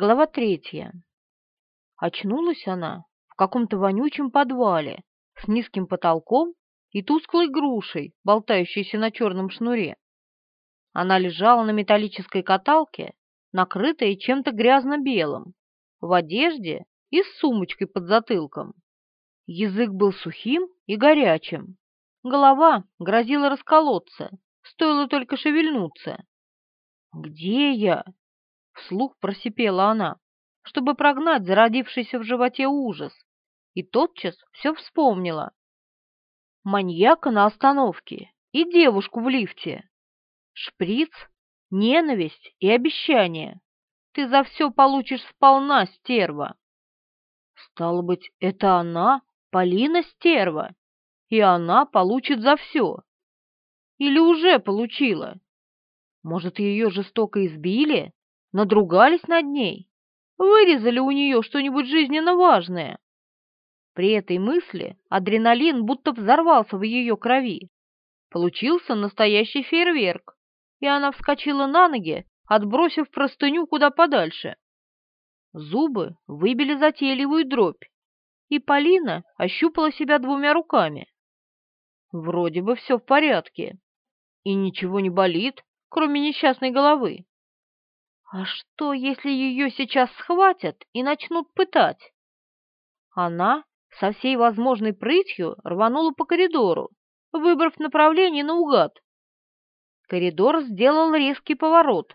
Глава третья. Очнулась она в каком-то вонючем подвале с низким потолком и тусклой грушей, болтающейся на черном шнуре. Она лежала на металлической каталке, накрытая чем-то грязно-белым, в одежде и с сумочкой под затылком. Язык был сухим и горячим. Голова грозила расколоться, стоило только шевельнуться. «Где я?» Вслух просипела она, чтобы прогнать зародившийся в животе ужас, и тотчас все вспомнила. Маньяка на остановке и девушку в лифте. Шприц, ненависть и обещание. Ты за все получишь сполна, стерва. Стало быть, это она, Полина стерва, и она получит за все. Или уже получила? Может, ее жестоко избили? надругались над ней, вырезали у нее что-нибудь жизненно важное. При этой мысли адреналин будто взорвался в ее крови. Получился настоящий фейерверк, и она вскочила на ноги, отбросив простыню куда подальше. Зубы выбили затейливую дробь, и Полина ощупала себя двумя руками. Вроде бы все в порядке, и ничего не болит, кроме несчастной головы. А что, если ее сейчас схватят и начнут пытать? Она со всей возможной прытью рванула по коридору, выбрав направление наугад. Коридор сделал резкий поворот,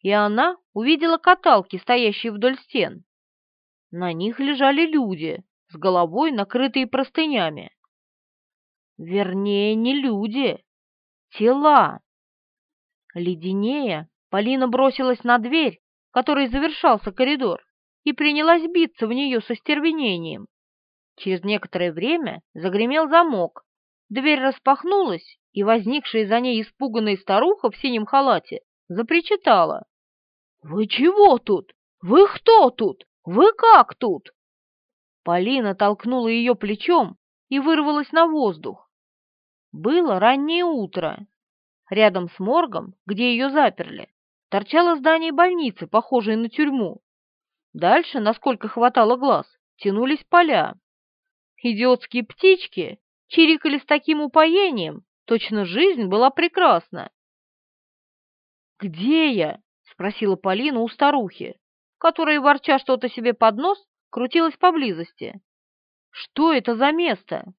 и она увидела каталки, стоящие вдоль стен. На них лежали люди, с головой накрытые простынями. Вернее, не люди, тела. Леденее, Полина бросилась на дверь, которой завершался коридор, и принялась биться в нее со стервенением. Через некоторое время загремел замок, дверь распахнулась, и возникшая за ней испуганная старуха в синем халате запричитала. «Вы чего тут? Вы кто тут? Вы как тут?» Полина толкнула ее плечом и вырвалась на воздух. Было раннее утро. Рядом с моргом, где ее заперли, торчало здание больницы, похожее на тюрьму. Дальше, насколько хватало глаз, тянулись поля. Идиотские птички чирикали с таким упоением, точно жизнь была прекрасна. «Где я?» — спросила Полина у старухи, которая, ворча что-то себе под нос, крутилась поблизости. «Что это за место?»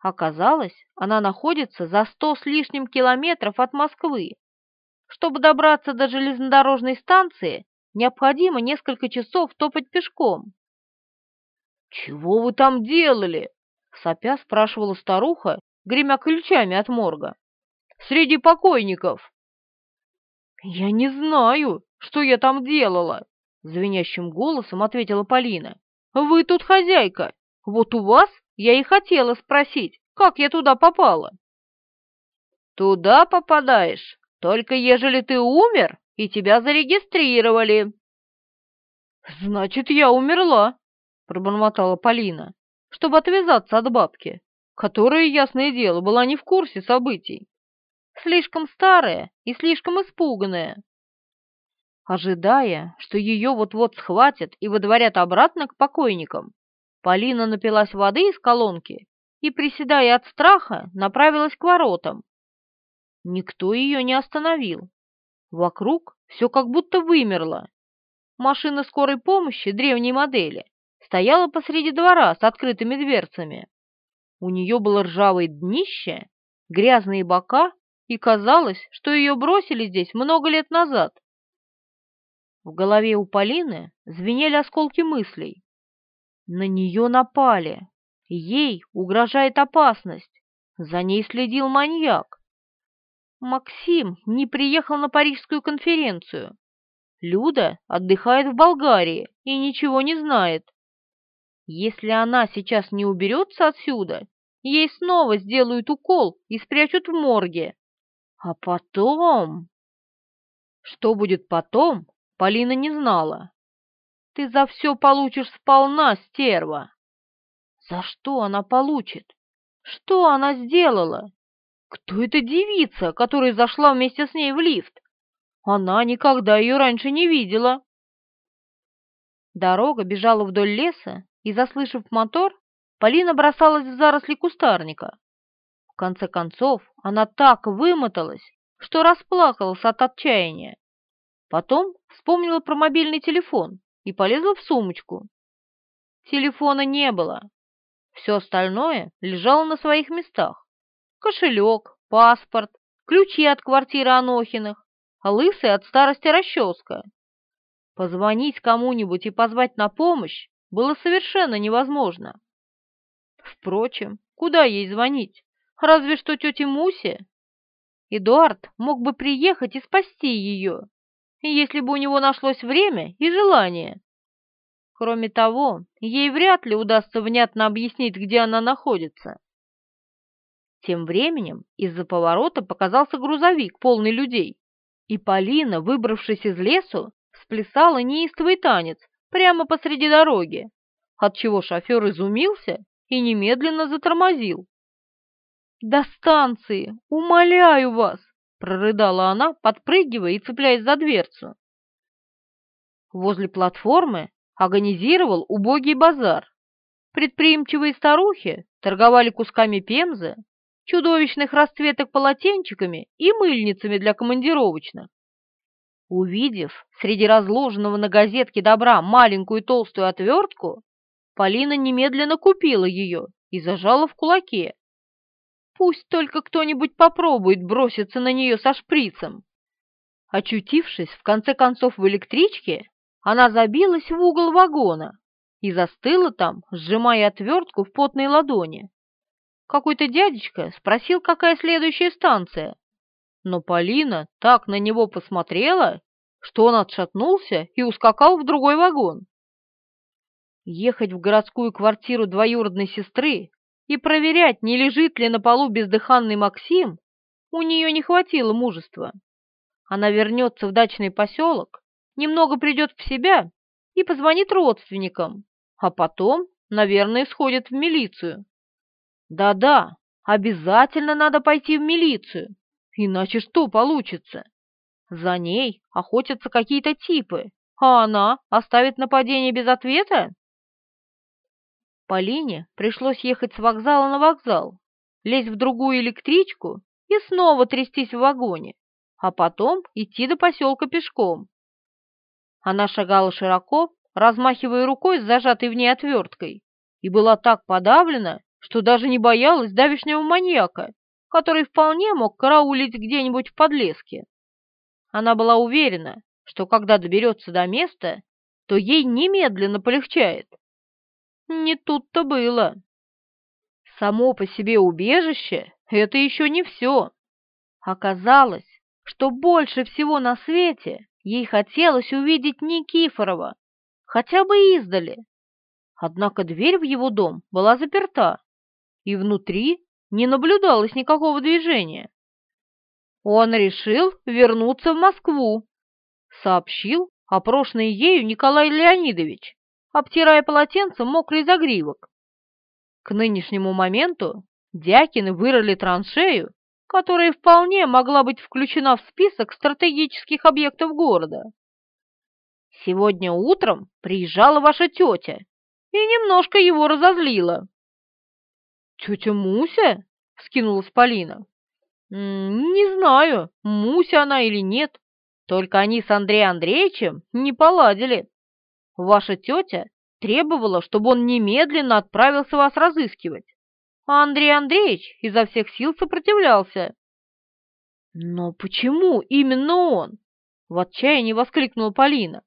Оказалось, она находится за сто с лишним километров от Москвы, чтобы добраться до железнодорожной станции, необходимо несколько часов топать пешком. «Чего вы там делали?» — сопя спрашивала старуха, гремя ключами от морга. «Среди покойников!» «Я не знаю, что я там делала!» — звенящим голосом ответила Полина. «Вы тут хозяйка! Вот у вас я и хотела спросить, как я туда попала!» «Туда попадаешь только ежели ты умер, и тебя зарегистрировали». «Значит, я умерла», — пробормотала Полина, чтобы отвязаться от бабки, которая, ясное дело, была не в курсе событий. Слишком старая и слишком испуганная. Ожидая, что ее вот-вот схватят и выдворят обратно к покойникам, Полина напилась воды из колонки и, приседая от страха, направилась к воротам, Никто ее не остановил. Вокруг все как будто вымерло. Машина скорой помощи древней модели стояла посреди двора с открытыми дверцами. У нее было ржавое днище, грязные бока, и казалось, что ее бросили здесь много лет назад. В голове у Полины звенели осколки мыслей. На нее напали. Ей угрожает опасность. За ней следил маньяк. Максим не приехал на парижскую конференцию. Люда отдыхает в Болгарии и ничего не знает. Если она сейчас не уберется отсюда, ей снова сделают укол и спрячут в морге. А потом... Что будет потом, Полина не знала. Ты за все получишь сполна, стерва. За что она получит? Что она сделала? Кто эта девица, которая зашла вместе с ней в лифт? Она никогда ее раньше не видела. Дорога бежала вдоль леса, и, заслышав мотор, Полина бросалась в заросли кустарника. В конце концов, она так вымоталась, что расплакалась от отчаяния. Потом вспомнила про мобильный телефон и полезла в сумочку. Телефона не было. Все остальное лежало на своих местах кошелек, паспорт, ключи от квартиры Анохиных, а лысый от старости расческа. Позвонить кому-нибудь и позвать на помощь было совершенно невозможно. Впрочем, куда ей звонить? Разве что тете Мусе? Эдуард мог бы приехать и спасти ее, если бы у него нашлось время и желание. Кроме того, ей вряд ли удастся внятно объяснить, где она находится. Тем временем из-за поворота показался грузовик, полный людей, и Полина, выбравшись из лесу, сплясала неистовый танец прямо посреди дороги, отчего шофер изумился и немедленно затормозил. «До станции! Умоляю вас!» — прорыдала она, подпрыгивая и цепляясь за дверцу. Возле платформы организировал убогий базар. Предприимчивые старухи торговали кусками пемзы, чудовищных расцветок полотенчиками и мыльницами для командировочных. Увидев среди разложенного на газетке добра маленькую толстую отвертку, Полина немедленно купила ее и зажала в кулаке. Пусть только кто-нибудь попробует броситься на нее со шприцем. Очутившись, в конце концов, в электричке, она забилась в угол вагона и застыла там, сжимая отвертку в потной ладони какой-то дядечка спросил, какая следующая станция. Но Полина так на него посмотрела, что он отшатнулся и ускакал в другой вагон. Ехать в городскую квартиру двоюродной сестры и проверять, не лежит ли на полу бездыханный Максим, у нее не хватило мужества. Она вернется в дачный поселок, немного придет в себя и позвонит родственникам, а потом, наверное, сходит в милицию. Да-да, обязательно надо пойти в милицию, иначе что получится? За ней охотятся какие-то типы, а она оставит нападение без ответа? Полине пришлось ехать с вокзала на вокзал, лезть в другую электричку и снова трястись в вагоне, а потом идти до поселка пешком. Она шагала широко, размахивая рукой с зажатой в ней отверткой, и была так подавлена, что даже не боялась давишнего маньяка, который вполне мог караулить где-нибудь в подлеске. Она была уверена, что когда доберется до места, то ей немедленно полегчает. Не тут-то было. Само по себе убежище — это еще не все. Оказалось, что больше всего на свете ей хотелось увидеть Никифорова, хотя бы издали. Однако дверь в его дом была заперта и внутри не наблюдалось никакого движения. Он решил вернуться в Москву, сообщил опрошенный ею Николай Леонидович, обтирая полотенцем мокрый загривок. К нынешнему моменту Дякины вырыли траншею, которая вполне могла быть включена в список стратегических объектов города. Сегодня утром приезжала ваша тетя и немножко его разозлила. «Тетя Муся?» — вскинулась Полина. «Не знаю, Муся она или нет, только они с Андреем Андреевичем не поладили. Ваша тетя требовала, чтобы он немедленно отправился вас разыскивать, а Андрей Андреевич изо всех сил сопротивлялся». «Но почему именно он?» — в отчаянии воскликнула Полина.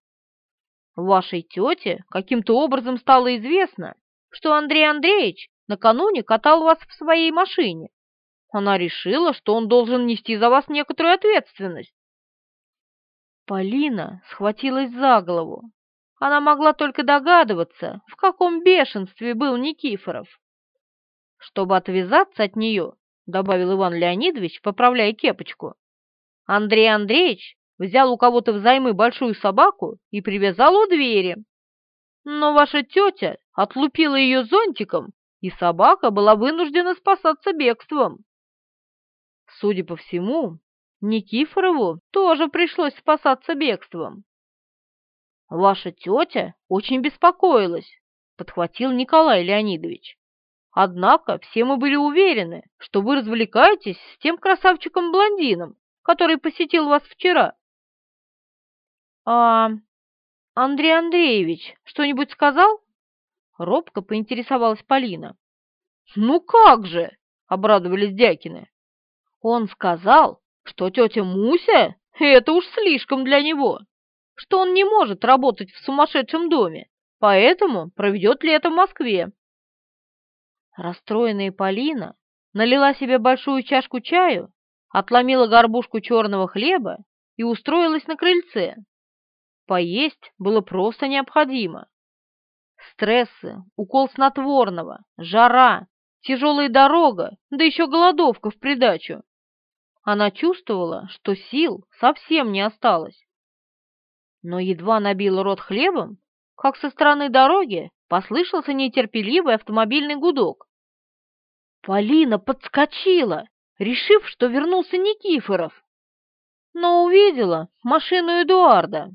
«Вашей тете каким-то образом стало известно, что Андрей Андреевич накануне катал вас в своей машине. Она решила, что он должен нести за вас некоторую ответственность. Полина схватилась за голову. Она могла только догадываться, в каком бешенстве был Никифоров. Чтобы отвязаться от нее, добавил Иван Леонидович, поправляя кепочку, Андрей Андреевич взял у кого-то взаймы большую собаку и привязал у двери. Но ваша тетя отлупила ее зонтиком и собака была вынуждена спасаться бегством. Судя по всему, Никифорову тоже пришлось спасаться бегством. «Ваша тетя очень беспокоилась», — подхватил Николай Леонидович. «Однако все мы были уверены, что вы развлекаетесь с тем красавчиком-блондином, который посетил вас вчера». «А Андрей Андреевич что-нибудь сказал?» — робко поинтересовалась Полина. «Ну как же!» — обрадовались Дякины. «Он сказал, что тетя Муся — это уж слишком для него, что он не может работать в сумасшедшем доме, поэтому проведет лето в Москве». Расстроенная Полина налила себе большую чашку чаю, отломила горбушку черного хлеба и устроилась на крыльце. Поесть было просто необходимо. Стрессы, укол снотворного, жара, тяжелая дорога, да еще голодовка в придачу. Она чувствовала, что сил совсем не осталось. Но едва набила рот хлебом, как со стороны дороги послышался нетерпеливый автомобильный гудок. Полина подскочила, решив, что вернулся Никифоров, но увидела машину Эдуарда.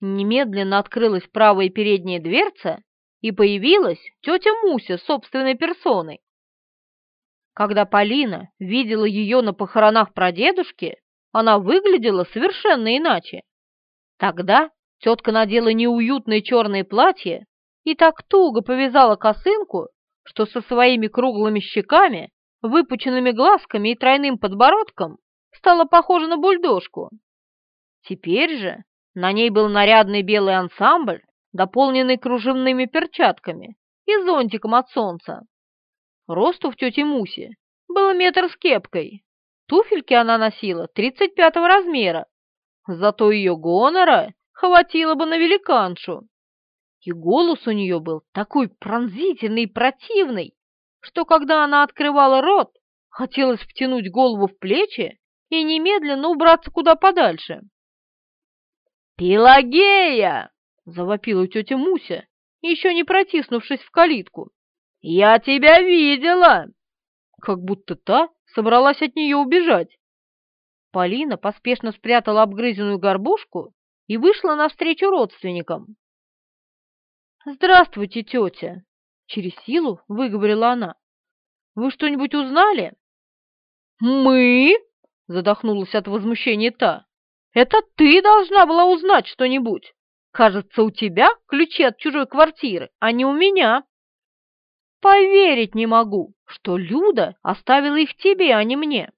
Немедленно открылась правая передняя дверца, и появилась тетя Муся собственной персоной. Когда Полина видела ее на похоронах прадедушки, она выглядела совершенно иначе. Тогда тетка надела неуютное черное платье и так туго повязала косынку, что со своими круглыми щеками, выпученными глазками и тройным подбородком стала похожа на бульдожку. Теперь же на ней был нарядный белый ансамбль, дополненный кружевными перчатками и зонтиком от солнца. Росту в тете Мусе был метр с кепкой. Туфельки она носила 35-го размера, зато ее гонора хватило бы на великаншу. И голос у нее был такой пронзительный и противный, что когда она открывала рот, хотелось втянуть голову в плечи и немедленно убраться куда подальше. «Пелагея!» — завопила тетя Муся, еще не протиснувшись в калитку. «Я тебя видела!» Как будто та собралась от нее убежать. Полина поспешно спрятала обгрызенную горбушку и вышла навстречу родственникам. «Здравствуйте, тетя!» — через силу выговорила она. «Вы что-нибудь узнали?» «Мы?» — задохнулась от возмущения та. Это ты должна была узнать что-нибудь. Кажется, у тебя ключи от чужой квартиры, а не у меня. Поверить не могу, что Люда оставила их тебе, а не мне.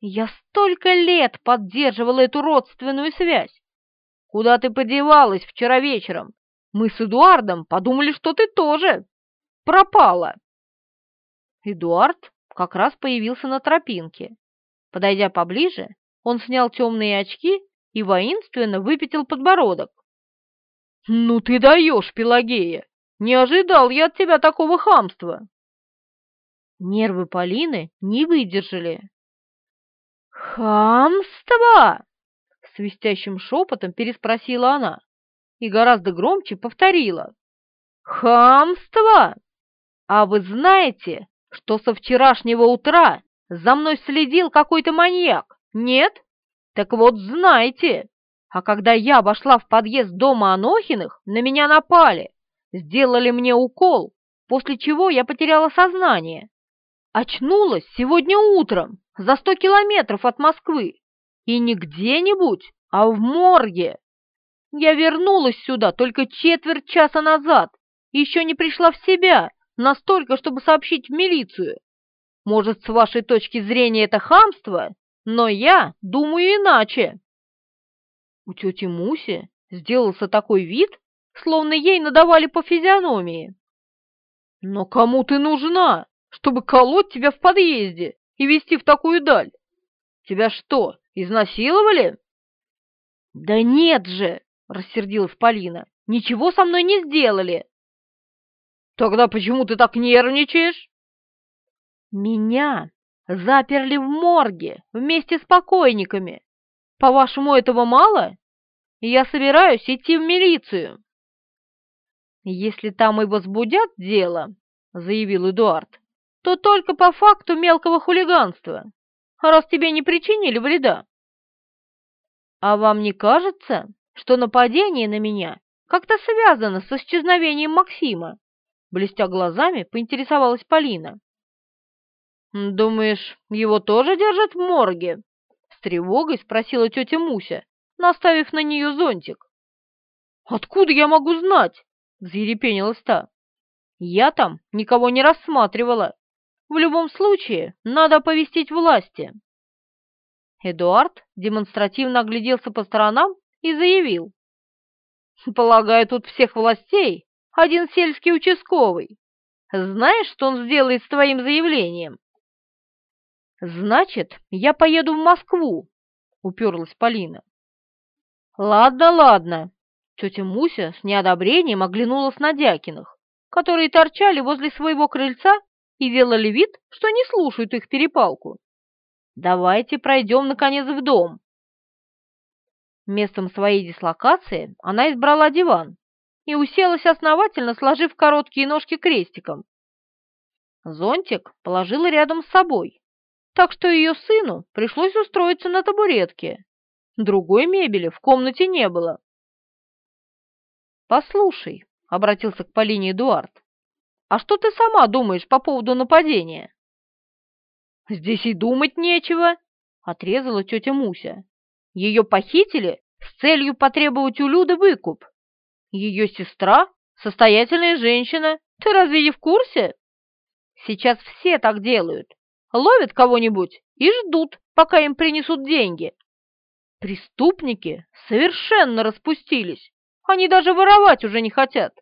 Я столько лет поддерживала эту родственную связь. Куда ты подевалась вчера вечером? Мы с Эдуардом подумали, что ты тоже пропала. Эдуард как раз появился на тропинке. Подойдя поближе, он снял темные очки и воинственно выпятил подбородок. «Ну ты даешь, Пелагея! Не ожидал я от тебя такого хамства!» Нервы Полины не выдержали. «Хамство!» — свистящим шепотом переспросила она и гораздо громче повторила. «Хамство! А вы знаете, что со вчерашнего утра за мной следил какой-то маньяк? Нет? Так вот, знайте. А когда я вошла в подъезд дома Анохиных, на меня напали. Сделали мне укол, после чего я потеряла сознание. Очнулась сегодня утром, за сто километров от Москвы. И не где-нибудь, а в морге. Я вернулась сюда только четверть часа назад. Еще не пришла в себя, настолько, чтобы сообщить в милицию. Может, с вашей точки зрения это хамство? Но я думаю иначе. У тети Муси сделался такой вид, словно ей надавали по физиономии. Но кому ты нужна, чтобы колоть тебя в подъезде и вести в такую даль? Тебя что, изнасиловали? Да нет же, рассердилась Полина, ничего со мной не сделали. Тогда почему ты так нервничаешь? Меня Заперли в морге вместе с покойниками. По-вашему, этого мало? Я собираюсь идти в милицию. Если там и возбудят дело, заявил Эдуард, то только по факту мелкого хулиганства, раз тебе не причинили вреда. А вам не кажется, что нападение на меня как-то связано с исчезновением Максима? Блестя глазами, поинтересовалась Полина. «Думаешь, его тоже держат в морге?» С тревогой спросила тетя Муся, наставив на нее зонтик. «Откуда я могу знать?» — взъерепенилась та. «Я там никого не рассматривала. В любом случае, надо оповестить власти». Эдуард демонстративно огляделся по сторонам и заявил. «Полагаю, тут всех властей один сельский участковый. Знаешь, что он сделает с твоим заявлением?» «Значит, я поеду в Москву», — уперлась Полина. «Ладно, ладно», — тетя Муся с неодобрением оглянулась на Дякиных, которые торчали возле своего крыльца и делали вид, что не слушают их перепалку. «Давайте пройдем, наконец, в дом». Местом своей дислокации она избрала диван и уселась основательно, сложив короткие ножки крестиком. Зонтик положила рядом с собой, так что ее сыну пришлось устроиться на табуретке. Другой мебели в комнате не было. «Послушай», — обратился к Полине Эдуард, «а что ты сама думаешь по поводу нападения?» «Здесь и думать нечего», — отрезала тетя Муся. «Ее похитили с целью потребовать у Люды выкуп. Ее сестра — состоятельная женщина. Ты разве не в курсе? Сейчас все так делают ловят кого-нибудь и ждут, пока им принесут деньги. Преступники совершенно распустились, они даже воровать уже не хотят.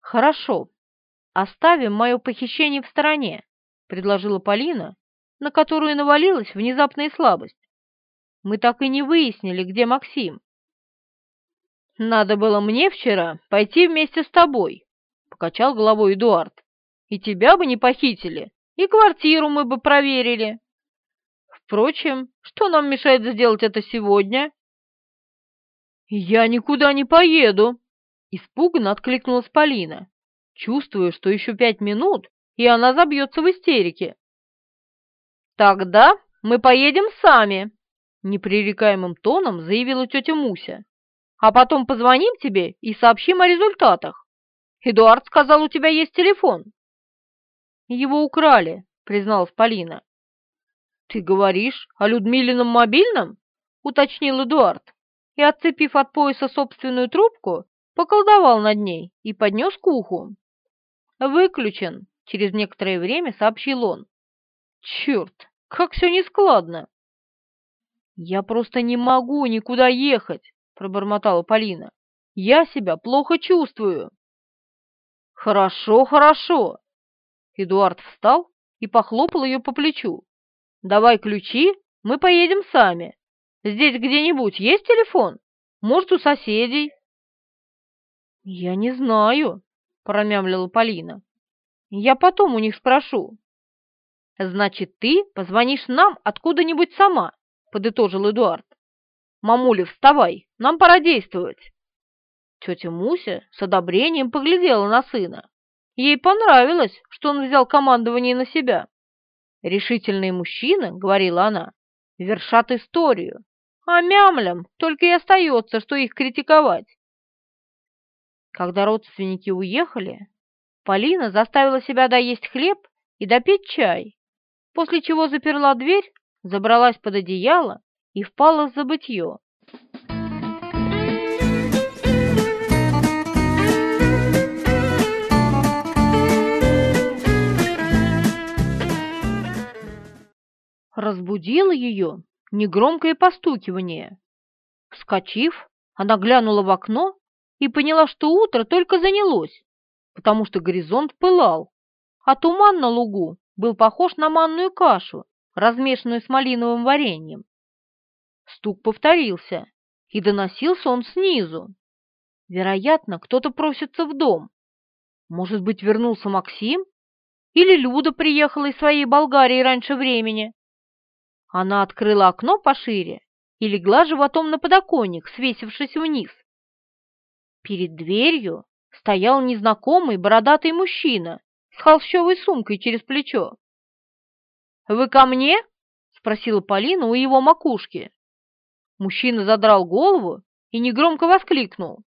Хорошо, оставим мое похищение в стороне, предложила Полина, на которую навалилась внезапная слабость. Мы так и не выяснили, где Максим. «Надо было мне вчера пойти вместе с тобой», — покачал головой Эдуард. «И тебя бы не похитили и квартиру мы бы проверили. Впрочем, что нам мешает сделать это сегодня?» «Я никуда не поеду!» — испуганно откликнулась Полина, чувствуя, что еще пять минут, и она забьется в истерике. «Тогда мы поедем сами!» — непререкаемым тоном заявила тетя Муся. «А потом позвоним тебе и сообщим о результатах. Эдуард сказал, у тебя есть телефон». «Его украли», — призналась Полина. «Ты говоришь о Людмилином мобильном?» — уточнил Эдуард, и, отцепив от пояса собственную трубку, поколдовал над ней и поднес к уху. «Выключен», — через некоторое время сообщил он. «Черт, как все нескладно!» «Я просто не могу никуда ехать», — пробормотала Полина. «Я себя плохо чувствую». «Хорошо, хорошо», Эдуард встал и похлопал ее по плечу. «Давай ключи, мы поедем сами. Здесь где-нибудь есть телефон? Может, у соседей?» «Я не знаю», — промямлила Полина. «Я потом у них спрошу». «Значит, ты позвонишь нам откуда-нибудь сама», — подытожил Эдуард. «Мамуля, вставай, нам пора действовать». Тетя Муся с одобрением поглядела на сына. Ей понравилось, что он взял командование на себя. «Решительные мужчины, — говорила она, — вершат историю, а мямлям только и остается, что их критиковать». Когда родственники уехали, Полина заставила себя доесть хлеб и допить чай, после чего заперла дверь, забралась под одеяло и впала в забытье. разбудило ее негромкое постукивание. Вскочив, она глянула в окно и поняла, что утро только занялось, потому что горизонт пылал, а туман на лугу был похож на манную кашу, размешанную с малиновым вареньем. Стук повторился, и доносился он снизу. Вероятно, кто-то просится в дом. Может быть, вернулся Максим? Или Люда приехала из своей Болгарии раньше времени? Она открыла окно пошире и легла животом на подоконник, свесившись вниз. Перед дверью стоял незнакомый бородатый мужчина с холщовой сумкой через плечо. «Вы ко мне?» — спросила Полина у его макушки. Мужчина задрал голову и негромко воскликнул.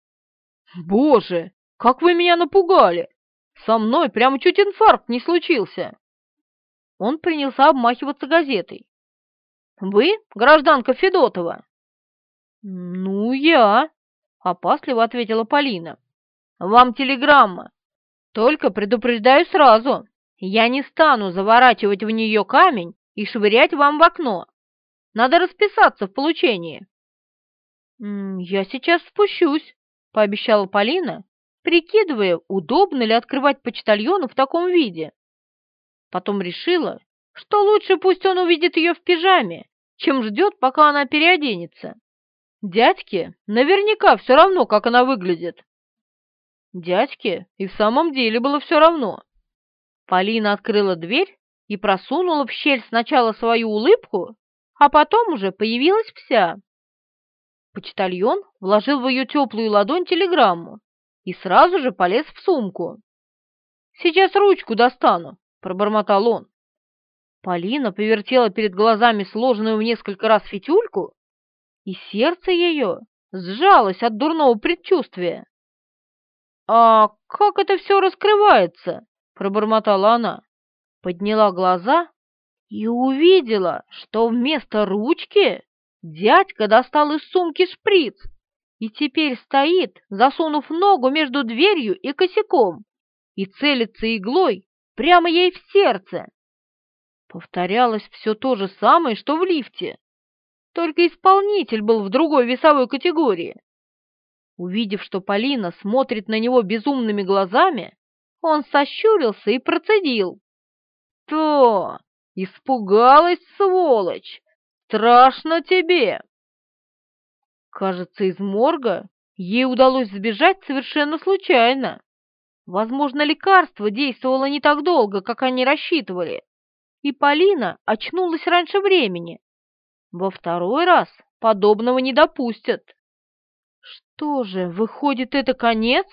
«Боже, как вы меня напугали! Со мной прямо чуть инфаркт не случился!» Он принялся обмахиваться газетой. «Вы гражданка Федотова?» «Ну, я», — опасливо ответила Полина. «Вам телеграмма. Только предупреждаю сразу, я не стану заворачивать в нее камень и швырять вам в окно. Надо расписаться в получении». «Я сейчас спущусь», — пообещала Полина, прикидывая, удобно ли открывать почтальону в таком виде. Потом решила, что лучше пусть он увидит ее в пижаме, чем ждет, пока она переоденется. Дядьке наверняка все равно, как она выглядит. Дядьке и в самом деле было все равно. Полина открыла дверь и просунула в щель сначала свою улыбку, а потом уже появилась вся. Почтальон вложил в ее теплую ладонь телеграмму и сразу же полез в сумку. «Сейчас ручку достану», — пробормотал он. Полина повертела перед глазами сложенную в несколько раз фитюльку, и сердце ее сжалось от дурного предчувствия. «А как это все раскрывается?» — пробормотала она. Подняла глаза и увидела, что вместо ручки дядька достал из сумки шприц и теперь стоит, засунув ногу между дверью и косяком, и целится иглой прямо ей в сердце. Повторялось все то же самое, что в лифте. Только исполнитель был в другой весовой категории. Увидев, что Полина смотрит на него безумными глазами, он сощурился и процедил. «То! Испугалась, сволочь! Страшно тебе!» Кажется, из морга ей удалось сбежать совершенно случайно. Возможно, лекарство действовало не так долго, как они рассчитывали и Полина очнулась раньше времени. Во второй раз подобного не допустят. Что же, выходит, это конец?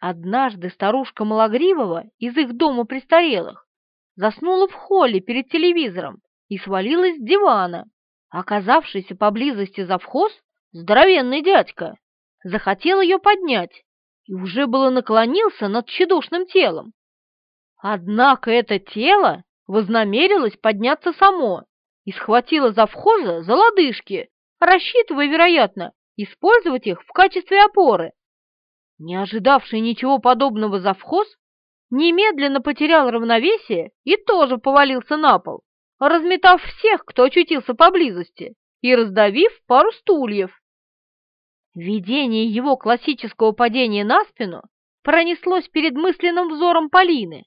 Однажды старушка Малогривова из их дома престарелых заснула в холле перед телевизором и свалилась с дивана. Оказавшийся поблизости завхоз, здоровенный дядька, захотел ее поднять и уже было наклонился над тщедушным телом, Однако это тело вознамерилось подняться само и схватило завхоза за лодыжки, рассчитывая, вероятно, использовать их в качестве опоры. Не ожидавший ничего подобного завхоз немедленно потерял равновесие и тоже повалился на пол, разметав всех, кто очутился поблизости, и раздавив пару стульев. Видение его классического падения на спину пронеслось перед мысленным взором Полины.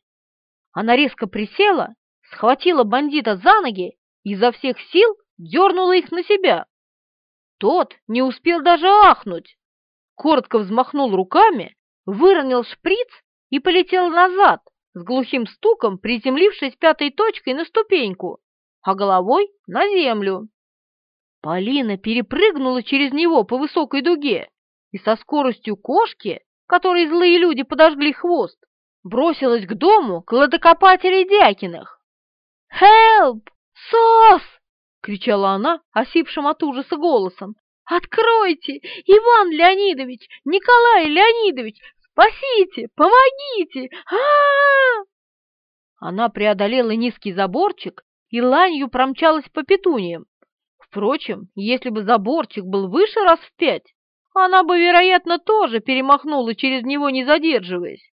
Она резко присела, схватила бандита за ноги и изо всех сил дернула их на себя. Тот не успел даже ахнуть. Коротко взмахнул руками, выронил шприц и полетел назад, с глухим стуком приземлившись пятой точкой на ступеньку, а головой на землю. Полина перепрыгнула через него по высокой дуге и со скоростью кошки, которой злые люди подожгли хвост, бросилась к дому кладокопателей Дякиных. «Хелп! Сос!» — кричала она, осипшим от ужаса голосом. «Откройте! Иван Леонидович! Николай Леонидович! Спасите! Помогите! а, -а, -а Она преодолела низкий заборчик и ланью промчалась по петуниям. Впрочем, если бы заборчик был выше раз в пять, она бы, вероятно, тоже перемахнула через него, не задерживаясь.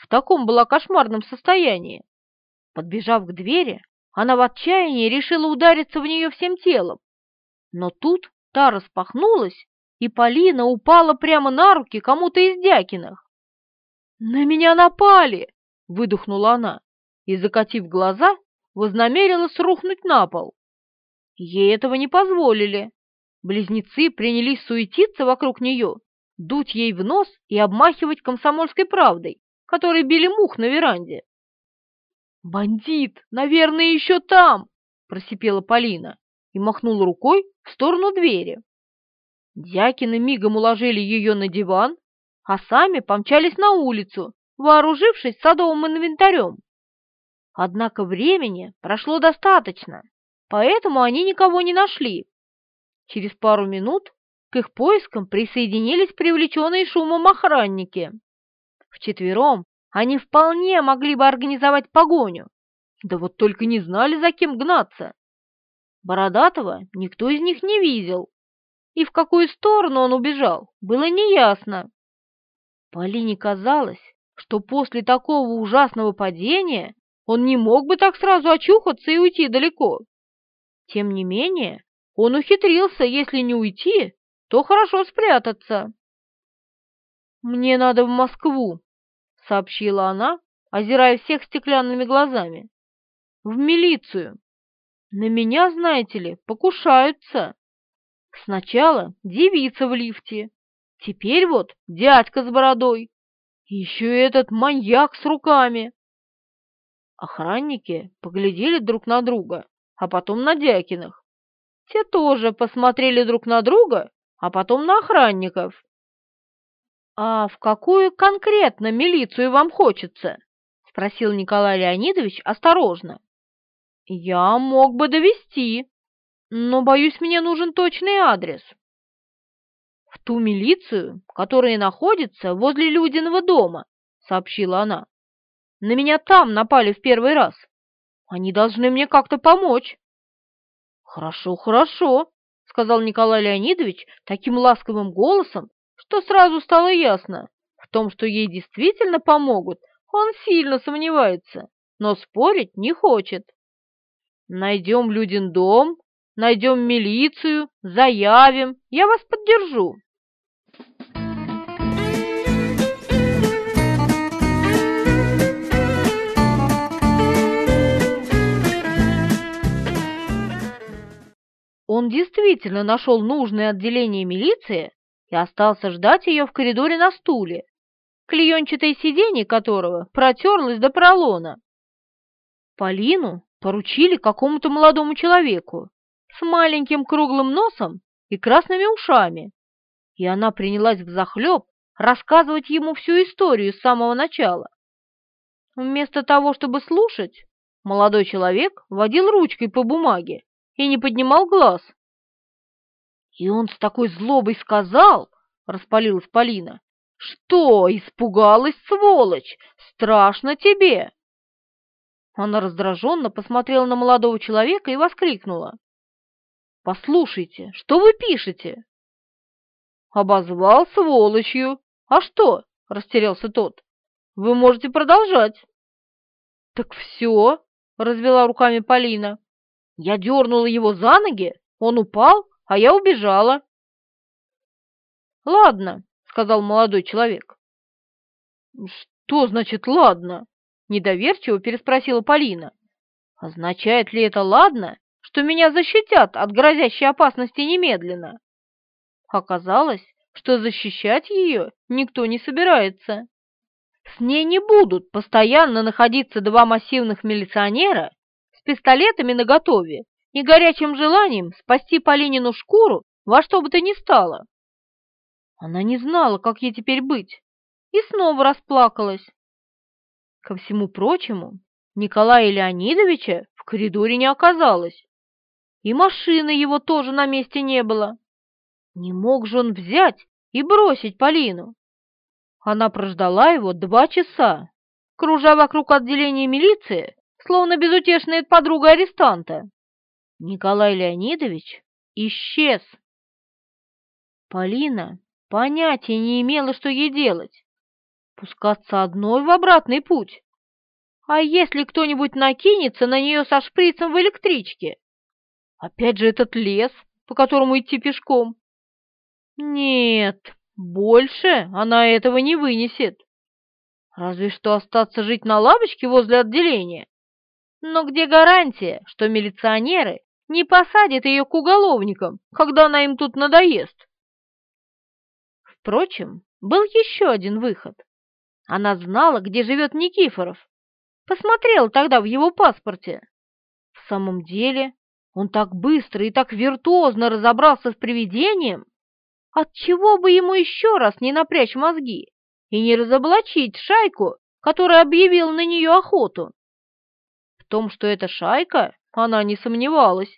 В таком была кошмарном состоянии. Подбежав к двери, она в отчаянии решила удариться в нее всем телом. Но тут та распахнулась, и Полина упала прямо на руки кому-то из Дякиных. «На меня напали!» — выдохнула она и, закатив глаза, вознамерилась рухнуть на пол. Ей этого не позволили. Близнецы принялись суетиться вокруг нее, дуть ей в нос и обмахивать комсомольской правдой, которые били мух на веранде. «Бандит, наверное, еще там!» – просипела Полина и махнула рукой в сторону двери. Дякины мигом уложили ее на диван, а сами помчались на улицу, вооружившись садовым инвентарем. Однако времени прошло достаточно, поэтому они никого не нашли. Через пару минут к их поискам присоединились привлеченные шумом охранники. Вчетвером они вполне могли бы организовать погоню, да вот только не знали, за кем гнаться. Бородатого никто из них не видел, и в какую сторону он убежал, было неясно. Полине казалось, что после такого ужасного падения он не мог бы так сразу очухаться и уйти далеко. Тем не менее, он ухитрился, если не уйти, то хорошо спрятаться. «Мне надо в Москву», — сообщила она, озирая всех стеклянными глазами. «В милицию. На меня, знаете ли, покушаются. Сначала девица в лифте, теперь вот дядька с бородой, еще и этот маньяк с руками». Охранники поглядели друг на друга, а потом на Дякиных. Те тоже посмотрели друг на друга, а потом на охранников. «А в какую конкретно милицию вам хочется?» – спросил Николай Леонидович осторожно. «Я мог бы довести, но, боюсь, мне нужен точный адрес». «В ту милицию, которая находится возле Людиного дома», – сообщила она. «На меня там напали в первый раз. Они должны мне как-то помочь». «Хорошо, хорошо», — сказал Николай Леонидович таким ласковым голосом, то сразу стало ясно, в том, что ей действительно помогут, он сильно сомневается, но спорить не хочет. Найдем Людин дом, найдем милицию, заявим, я вас поддержу. Он действительно нашел нужное отделение милиции, и остался ждать ее в коридоре на стуле, клеенчатое сиденье которого протерлось до пролона. Полину поручили какому-то молодому человеку с маленьким круглым носом и красными ушами, и она принялась взахлеб рассказывать ему всю историю с самого начала. Вместо того, чтобы слушать, молодой человек водил ручкой по бумаге и не поднимал глаз, и он с такой злобой сказал, распалилась Полина, что испугалась, сволочь, страшно тебе. Она раздраженно посмотрела на молодого человека и воскликнула. «Послушайте, что вы пишете?» «Обозвал сволочью. А что?» — растерялся тот. «Вы можете продолжать». «Так все», — развела руками Полина. Я дернула его за ноги, он упал, а я убежала». «Ладно», — сказал молодой человек. «Что значит «ладно»?» — недоверчиво переспросила Полина. «Означает ли это «ладно», что меня защитят от грозящей опасности немедленно?» Оказалось, что защищать ее никто не собирается. С ней не будут постоянно находиться два массивных милиционера с пистолетами наготове и горячим желанием спасти Полинину шкуру во что бы то ни стало. Она не знала, как ей теперь быть, и снова расплакалась. Ко всему прочему, Николая Леонидовича в коридоре не оказалось, и машины его тоже на месте не было. Не мог же он взять и бросить Полину. Она прождала его два часа, кружа вокруг отделения милиции, словно безутешная подруга арестанта. Николай Леонидович исчез. Полина понятия не имела, что ей делать. Пускаться одной в обратный путь. А если кто-нибудь накинется на нее со шприцем в электричке? Опять же этот лес, по которому идти пешком. Нет, больше она этого не вынесет. Разве что остаться жить на лавочке возле отделения. Но где гарантия, что милиционеры не посадят ее к уголовникам, когда она им тут надоест. Впрочем, был еще один выход. Она знала, где живет Никифоров. Посмотрела тогда в его паспорте. В самом деле, он так быстро и так виртуозно разобрался с привидением. Отчего бы ему еще раз не напрячь мозги и не разоблачить шайку, которая объявила на нее охоту? В том, что это шайка она не сомневалась.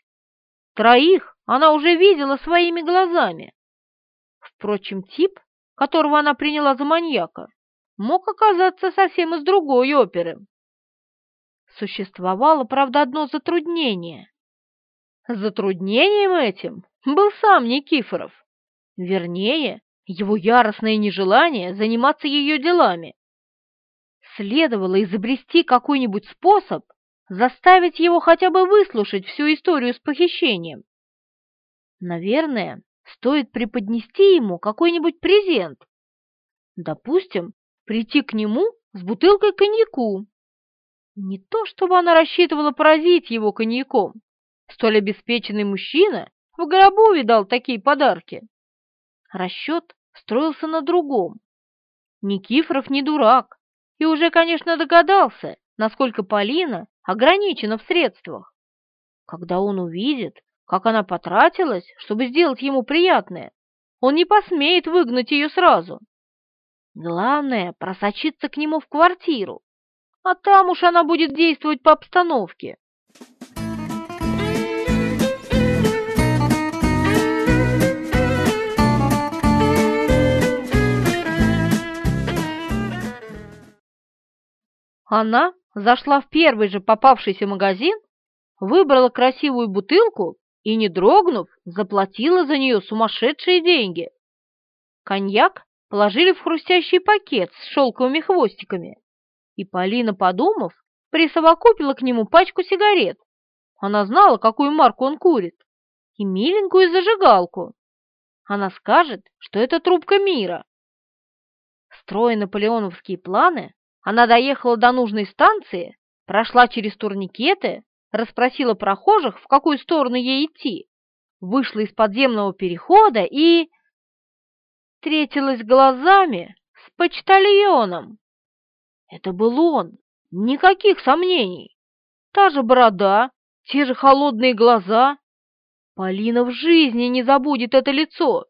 Троих она уже видела своими глазами. Впрочем, тип, которого она приняла за маньяка, мог оказаться совсем из другой оперы. Существовало, правда, одно затруднение. Затруднением этим был сам Никифоров. Вернее, его яростное нежелание заниматься ее делами. Следовало изобрести какой-нибудь способ заставить его хотя бы выслушать всю историю с похищением. Наверное, стоит преподнести ему какой-нибудь презент. Допустим, прийти к нему с бутылкой коньяку. Не то чтобы она рассчитывала поразить его коньяком. Столь обеспеченный мужчина в гробу видал такие подарки. Расчет строился на другом. Никифоров не дурак и уже, конечно, догадался, насколько Полина ограничена в средствах. Когда он увидит, как она потратилась, чтобы сделать ему приятное, он не посмеет выгнать ее сразу. Главное — просочиться к нему в квартиру, а там уж она будет действовать по обстановке. Она зашла в первый же попавшийся магазин, выбрала красивую бутылку и, не дрогнув, заплатила за нее сумасшедшие деньги. Коньяк положили в хрустящий пакет с шелковыми хвостиками, и Полина, подумав, присовокупила к нему пачку сигарет. Она знала, какую марку он курит, и миленькую зажигалку. Она скажет, что это трубка мира. Строя наполеоновские планы, она доехала до нужной станции, прошла через турникеты, расспросила прохожих, в какую сторону ей идти, вышла из подземного перехода и... Встретилась глазами с почтальоном. Это был он, никаких сомнений. Та же борода, те же холодные глаза. Полина в жизни не забудет это лицо.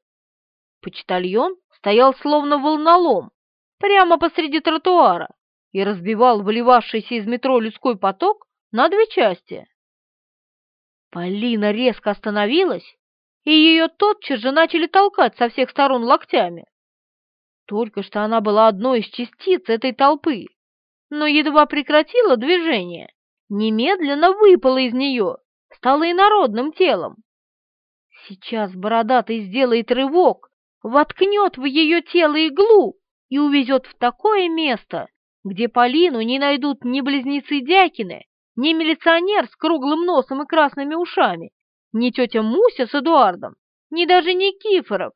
Почтальон стоял словно волнолом, прямо посреди тротуара, и разбивал выливавшийся из метро людской поток на две части. Полина резко остановилась, и ее тотчас же начали толкать со всех сторон локтями. Только что она была одной из частиц этой толпы, но едва прекратила движение, немедленно выпала из нее, стала инородным телом. Сейчас бородатый сделает рывок, воткнет в ее тело иглу и увезет в такое место, где Полину не найдут ни близнецы Дякины, ни милиционер с круглым носом и красными ушами, ни тетя Муся с Эдуардом, ни даже Никифоров.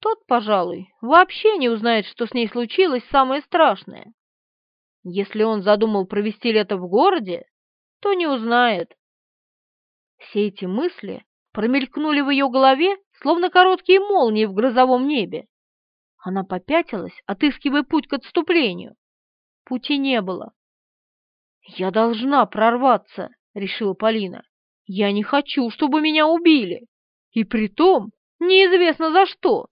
Тот, пожалуй, вообще не узнает, что с ней случилось самое страшное. Если он задумал провести лето в городе, то не узнает. Все эти мысли промелькнули в ее голове, словно короткие молнии в грозовом небе. Она попятилась, отыскивая путь к отступлению пути не было. «Я должна прорваться», — решила Полина. «Я не хочу, чтобы меня убили. И при том неизвестно за что».